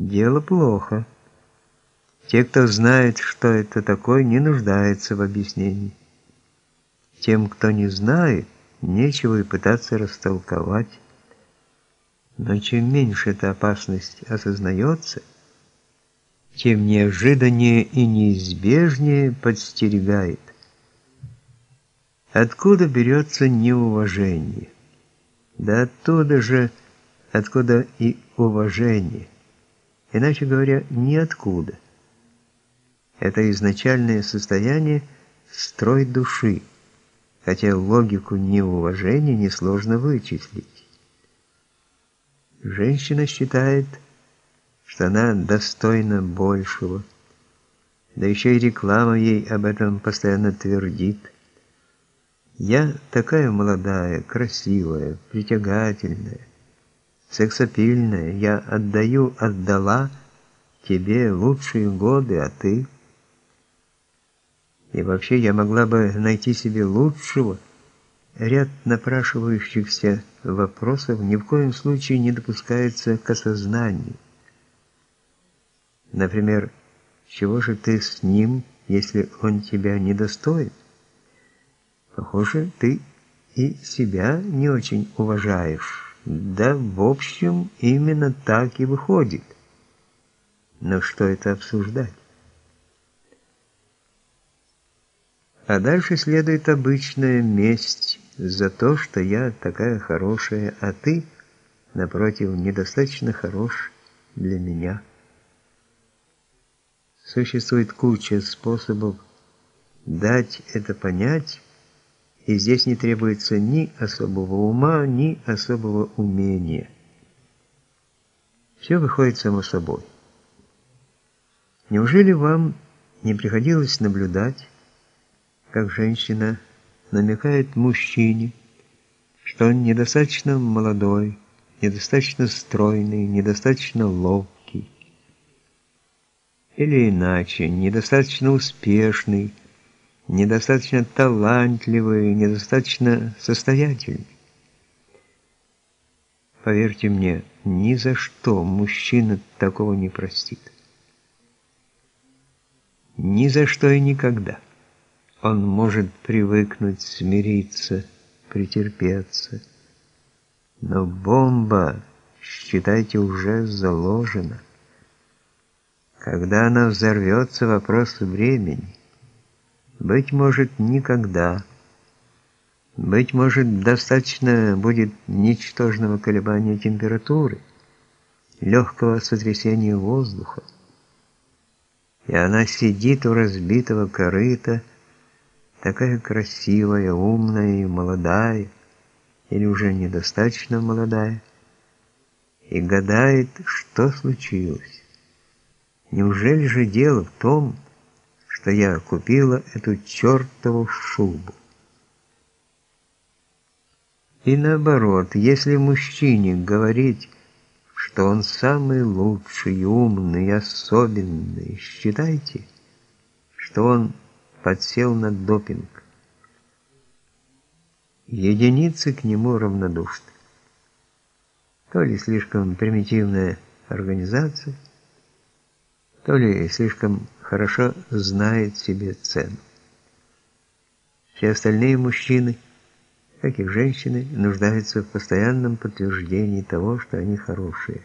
Дело плохо. Те, кто знает, что это такое, не нуждаются в объяснении. Тем, кто не знает, нечего и пытаться растолковать. Но чем меньше эта опасность осознается, тем неожиданнее и неизбежнее подстерегает. Откуда берется неуважение? Да оттуда же, откуда и уважение. Иначе говоря, ниоткуда. Это изначальное состояние строй души, хотя логику неуважения несложно вычислить. Женщина считает, что она достойна большего, да еще и реклама ей об этом постоянно твердит. Я такая молодая, красивая, притягательная, сексапильная, я отдаю, отдала тебе лучшие годы, а ты... И вообще я могла бы найти себе лучшего. Ряд напрашивающихся вопросов ни в коем случае не допускается к осознанию. Например, чего же ты с ним, если он тебя недостоин? Похоже, ты и себя не очень уважаешь. Да, в общем, именно так и выходит. Но что это обсуждать? А дальше следует обычная месть за то, что я такая хорошая, а ты, напротив, недостаточно хорош для меня. Существует куча способов дать это понять, и здесь не требуется ни особого ума, ни особого умения. Все выходит само собой. Неужели вам не приходилось наблюдать, как женщина намекает мужчине, что он недостаточно молодой, недостаточно стройный, недостаточно ловкий, или иначе, недостаточно успешный, недостаточно талантливый, недостаточно состоятельный. Поверьте мне, ни за что мужчина такого не простит. Ни за что и никогда. Он может привыкнуть, смириться, претерпеться. Но бомба, считайте, уже заложена. Когда она взорвется, вопрос времени. Быть может, никогда. Быть может, достаточно будет ничтожного колебания температуры, легкого сотрясения воздуха. И она сидит у разбитого корыта, такая красивая, умная и молодая, или уже недостаточно молодая, и гадает, что случилось. Неужели же дело в том, что я купила эту чертову шубу. И наоборот, если мужчине говорить, что он самый лучший, умный, особенный, считайте, что он подсел на допинг. Единицы к нему равнодушны. То ли слишком примитивная организация, то ли слишком хорошо знает себе цену. Все остальные мужчины, как и женщины, нуждаются в постоянном подтверждении того, что они хорошие.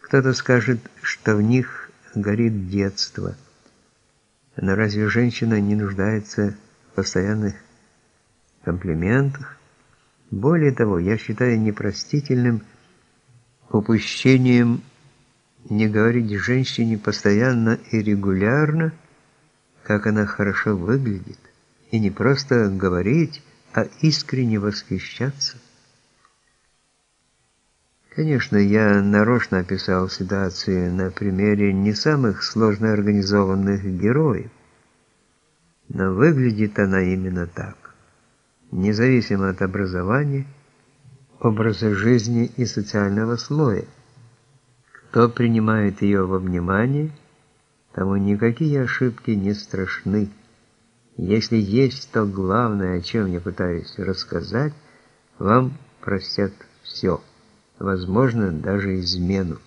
Кто-то скажет, что в них горит детство. Но разве женщина не нуждается в постоянных комплиментах? Более того, я считаю непростительным упущением не говорить женщине постоянно и регулярно, как она хорошо выглядит, и не просто говорить, а искренне восхищаться. Конечно, я нарочно описал ситуацию на примере не самых сложно организованных героев, но выглядит она именно так, независимо от образования, образа жизни и социального слоя. Кто принимает ее во внимание, тому никакие ошибки не страшны. Если есть то главное, о чем я пытаюсь рассказать, вам простят все. возможно, даже измену.